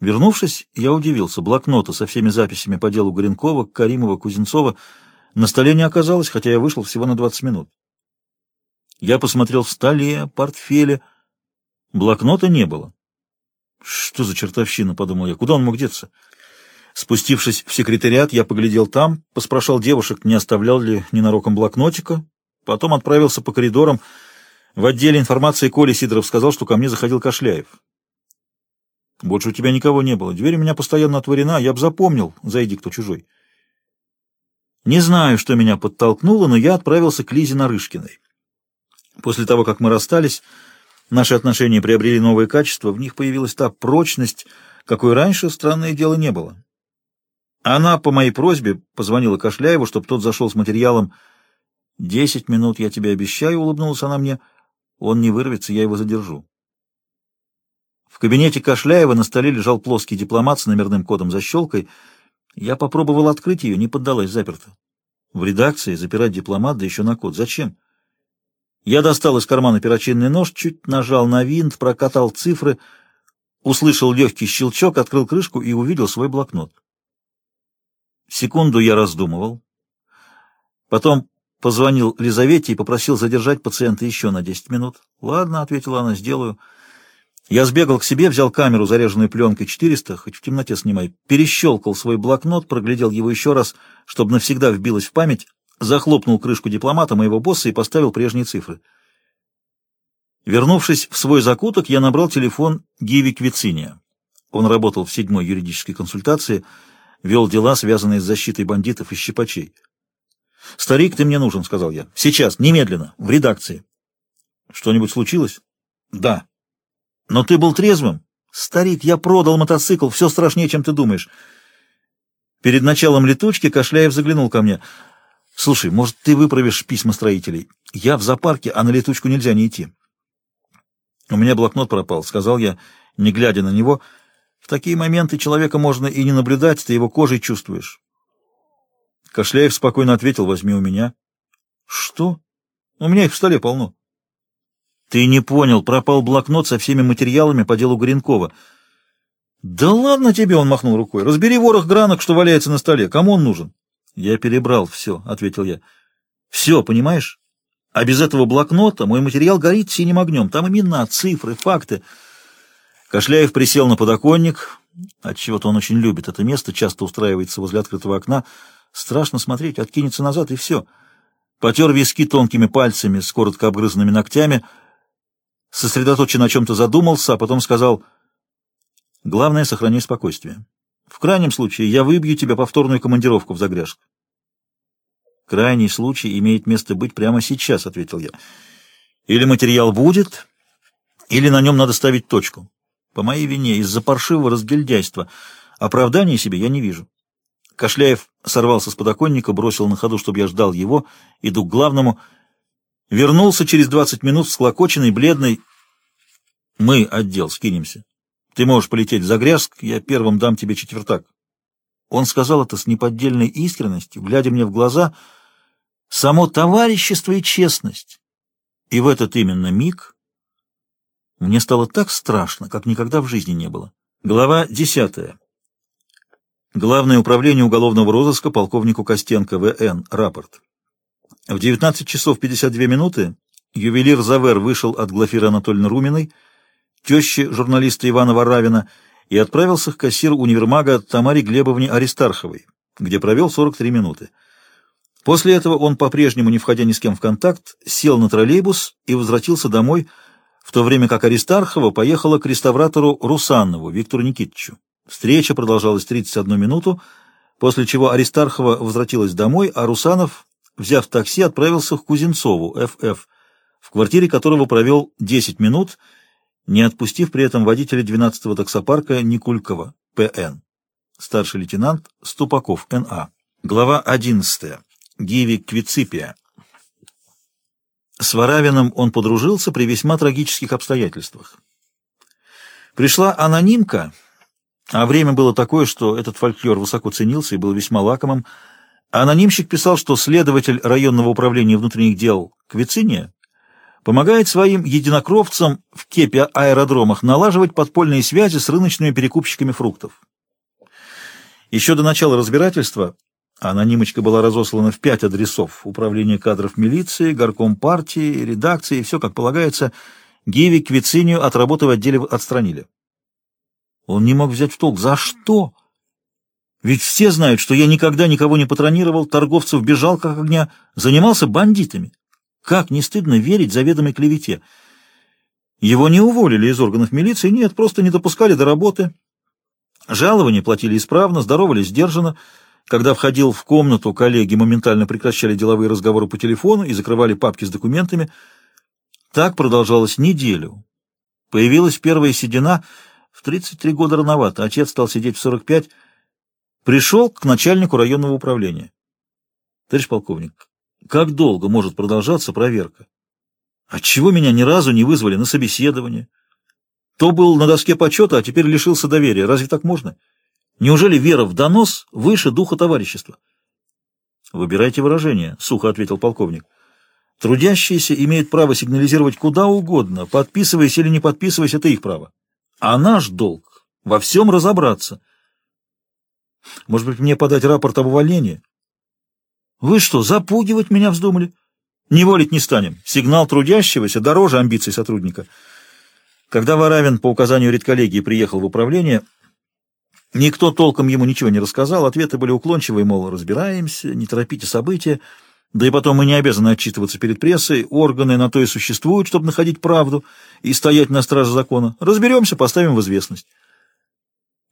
Вернувшись, я удивился. Блокнота со всеми записями по делу Горенкова, Каримова, Кузнецова на столе не оказалось, хотя я вышел всего на 20 минут. Я посмотрел в столе, портфеле. Блокнота не было. Что за чертовщина, подумал я. Куда он мог деться? Спустившись в секретариат, я поглядел там, поспрашал девушек, не оставлял ли ненароком блокнотика. Потом отправился по коридорам. В отделе информации Коля Сидоров сказал, что ко мне заходил Кошляев. Больше у тебя никого не было. Дверь у меня постоянно отворена. Я бы запомнил, зайди кто чужой. Не знаю, что меня подтолкнуло, но я отправился к Лизе Нарышкиной. После того, как мы расстались, наши отношения приобрели новые качества, в них появилась та прочность, какой раньше, странное дело, не было. Она по моей просьбе позвонила Кошляеву, чтобы тот зашел с материалом. «Десять минут, я тебе обещаю», — улыбнулась она мне. «Он не вырвется, я его задержу». В кабинете Кошляева на столе лежал плоский дипломат с номерным кодом защелкой. Я попробовал открыть ее, не поддалась заперто. В редакции запирать дипломат, да еще на код. Зачем? Я достал из кармана перочинный нож, чуть нажал на винт, прокатал цифры, услышал легкий щелчок, открыл крышку и увидел свой блокнот. Секунду я раздумывал. Потом позвонил Лизавете и попросил задержать пациента еще на 10 минут. «Ладно», — ответила она, — «сделаю». Я сбегал к себе, взял камеру, заряженную пленкой 400, хоть в темноте снимай, перещелкал свой блокнот, проглядел его еще раз, чтобы навсегда вбилось в память, захлопнул крышку дипломата моего босса и поставил прежние цифры. Вернувшись в свой закуток, я набрал телефон Гиви Квициния. Он работал в седьмой юридической консультации, вел дела, связанные с защитой бандитов и щипачей. «Старик, ты мне нужен», — сказал я. «Сейчас, немедленно, в редакции». «Что-нибудь случилось?» «Да». Но ты был трезвым? Старик, я продал мотоцикл, все страшнее, чем ты думаешь. Перед началом летучки Кошляев заглянул ко мне. Слушай, может, ты выправишь письма строителей? Я в зоопарке, а на летучку нельзя не идти. У меня блокнот пропал, сказал я, не глядя на него. В такие моменты человека можно и не наблюдать, ты его кожей чувствуешь. Кошляев спокойно ответил, возьми у меня. Что? У меня их в столе полно. Ты не понял, пропал блокнот со всеми материалами по делу Горенкова. Да ладно тебе, он махнул рукой. Разбери ворох гранок, что валяется на столе. Кому он нужен? Я перебрал все, ответил я. Все, понимаешь? А без этого блокнота мой материал горит синим огнем. Там имена, цифры, факты. Кошляев присел на подоконник. Отчего-то он очень любит это место, часто устраивается возле открытого окна. Страшно смотреть, откинется назад и все. Потер виски тонкими пальцами с коротко обгрызанными ногтями — сосредоточенно о чем-то задумался, а потом сказал, «Главное, сохрани спокойствие. В крайнем случае я выбью тебе повторную командировку в Загряжск». «Крайний случай имеет место быть прямо сейчас», — ответил я. «Или материал будет, или на нем надо ставить точку. По моей вине, из-за паршивого разгильдяйства. Оправдания себе я не вижу». Кошляев сорвался с подоконника, бросил на ходу, чтобы я ждал его, иду к главному — Вернулся через двадцать минут, склокоченный, бледный. Мы, отдел, скинемся. Ты можешь полететь в Загрязк, я первым дам тебе четвертак. Он сказал это с неподдельной искренностью, глядя мне в глаза. Само товарищество и честность. И в этот именно миг мне стало так страшно, как никогда в жизни не было. Глава десятая. Главное управление уголовного розыска полковнику Костенко В.Н. Рапорт. В 19 часов 52 минуты ювелир Завер вышел от Глафиры Анатольевны Руминой, тещи журналиста Ивана Варавина, и отправился к кассиру универмага Тамаре Глебовне Аристарховой, где провел 43 минуты. После этого он, по-прежнему не входя ни с кем в контакт, сел на троллейбус и возвратился домой, в то время как Аристархова поехала к реставратору Русанову Виктору Никитичу. Встреча продолжалась 31 минуту, после чего Аристархова возвратилась домой, а Русанов взяв такси, отправился к Кузенцову, ФФ, в квартире которого провел 10 минут, не отпустив при этом водителя 12-го таксопарка Никулькова, ПН. Старший лейтенант Ступаков, НА. Глава 11. Гиви Квиципия. С Варавиным он подружился при весьма трагических обстоятельствах. Пришла анонимка, а время было такое, что этот фольклор высоко ценился и был весьма лакомым, Анонимщик писал, что следователь районного управления внутренних дел Квициния помогает своим единокровцам в кепе аэродромах налаживать подпольные связи с рыночными перекупщиками фруктов. Еще до начала разбирательства анонимочка была разослана в пять адресов управления кадров милиции, горком партии, редакции, все как полагается. Гиви Квицинию от работы в отделе отстранили. Он не мог взять в толк. За что? Ведь все знают, что я никогда никого не патронировал, торговцев бежал как огня, занимался бандитами. Как не стыдно верить заведомой клевете? Его не уволили из органов милиции, нет, просто не допускали до работы. Жалования платили исправно, здоровались сдержанно. Когда входил в комнату, коллеги моментально прекращали деловые разговоры по телефону и закрывали папки с документами. Так продолжалось неделю. Появилась первая седина — в 33 года рановато, отец стал сидеть в 45. Пришел к начальнику районного управления. Товарищ полковник, как долго может продолжаться проверка? Отчего меня ни разу не вызвали на собеседование? То был на доске почета, а теперь лишился доверия. Разве так можно? Неужели вера в донос выше духа товарищества? Выбирайте выражение, сухо ответил полковник. Трудящиеся имеют право сигнализировать куда угодно, подписываясь или не подписываясь, это их право. А наш долг — во всем разобраться. Может быть, мне подать рапорт об увольнении? Вы что, запугивать меня вздумали? Неволить не станем. Сигнал трудящегося дороже амбиций сотрудника. Когда Варавин по указанию редколлегии приехал в управление, никто толком ему ничего не рассказал, ответы были уклончивые, мол, разбираемся, не торопите события, да и потом мы не обязаны отчитываться перед прессой, органы на то и существуют, чтобы находить правду и стоять на страже закона. Разберемся, поставим в известность.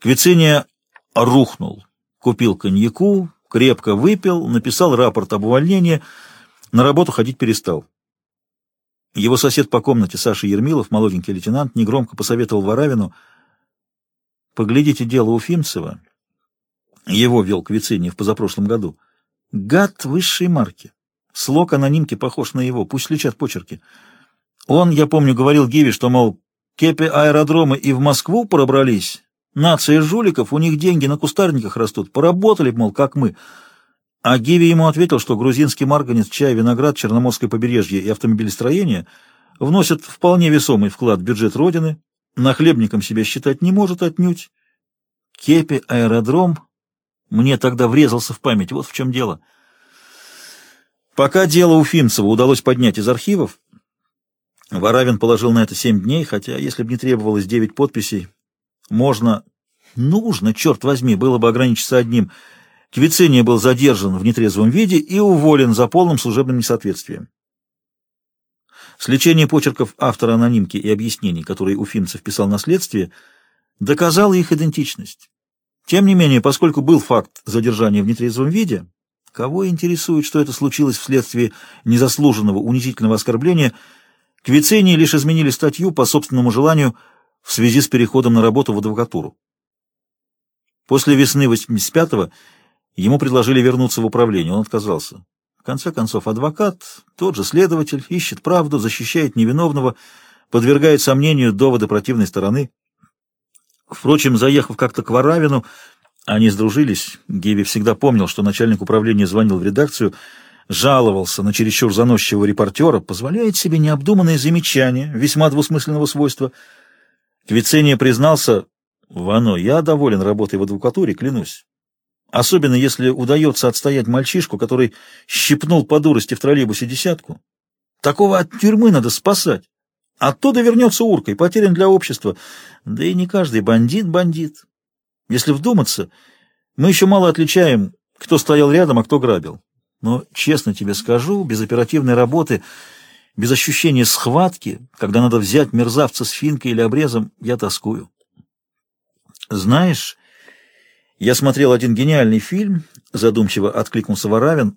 Квициния рухнул, купил коньяку, крепко выпил, написал рапорт об увольнении, на работу ходить перестал. Его сосед по комнате, Саша Ермилов, молоденький лейтенант, негромко посоветовал Варавину «Поглядите дело Уфимцева». Его вел Квициния в позапрошлом году. Гад высшей марки. Слог анонимки похож на его, пусть лечат почерки. Он, я помню, говорил Гиви, что, мол, кепи аэродромы и в Москву пробрались. Нация жуликов, у них деньги на кустарниках растут. Поработали, мол, как мы. А Гиви ему ответил, что грузинский марганец, чай, виноград, Черноморское побережье и автомобилестроение вносят вполне весомый вклад в бюджет Родины, нахлебником себя считать не может отнюдь. Кепи, аэродром, мне тогда врезался в память, вот в чем дело. Пока дело Уфимцева удалось поднять из архивов, Варавин положил на это семь дней, хотя, если бы не требовалось девять подписей, можно, нужно, черт возьми, было бы ограничиться одним. Квициния был задержан в нетрезвом виде и уволен за полным служебным несоответствием. Сличение почерков автора анонимки и объяснений, которые Уфимцев писал на следствие, доказало их идентичность. Тем не менее, поскольку был факт задержания в нетрезвом виде, кого интересует, что это случилось вследствие незаслуженного унизительного оскорбления, к Вицении лишь изменили статью по собственному желанию в связи с переходом на работу в адвокатуру. После весны 85-го ему предложили вернуться в управление, он отказался. В конце концов, адвокат, тот же следователь, ищет правду, защищает невиновного, подвергает сомнению доводы противной стороны. Впрочем, заехав как-то к Варавину, они сдружились. Геви всегда помнил, что начальник управления звонил в редакцию, жаловался на чересчур заносчивого репортера, позволяет себе необдуманные замечания, весьма двусмысленного свойства. Квицения признался, «Вано, я доволен работой в адвокатуре, клянусь. Особенно если удается отстоять мальчишку, который щипнул по дурости в троллейбусе десятку. Такого от тюрьмы надо спасать. Оттуда вернется уркой, потерян для общества. Да и не каждый бандит бандит. Если вдуматься, мы еще мало отличаем, кто стоял рядом, а кто грабил. Но, честно тебе скажу, без оперативной работы, без ощущения схватки, когда надо взять мерзавца с финкой или обрезом, я тоскую. Знаешь, я смотрел один гениальный фильм, задумчиво откликнулся Варавин,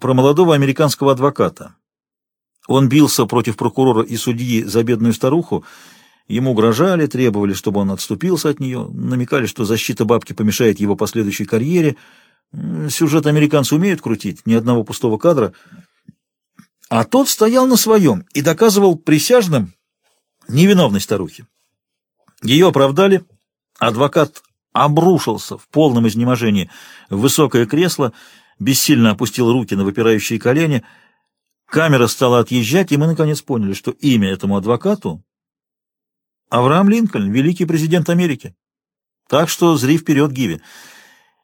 про молодого американского адвоката. Он бился против прокурора и судьи за бедную старуху, ему угрожали, требовали, чтобы он отступился от нее, намекали, что защита бабки помешает его последующей карьере. Сюжет американцы умеют крутить, ни одного пустого кадра. А тот стоял на своем и доказывал присяжным невиновность старухи. Ее оправдали, адвокат обрушился в полном изнеможении в высокое кресло, бессильно опустил руки на выпирающие колени — Камера стала отъезжать, и мы наконец поняли, что имя этому адвокату — Авраам Линкольн, великий президент Америки. Так что зри вперед, Гиви.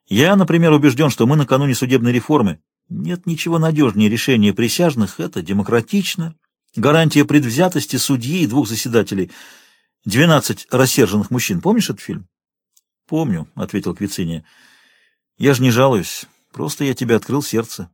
Я, например, убежден, что мы накануне судебной реформы. Нет ничего надежнее решения присяжных. Это демократично. Гарантия предвзятости судьи и двух заседателей. «Двенадцать рассерженных мужчин». Помнишь этот фильм? «Помню», — ответил Квициния. «Я же не жалуюсь. Просто я тебе открыл сердце».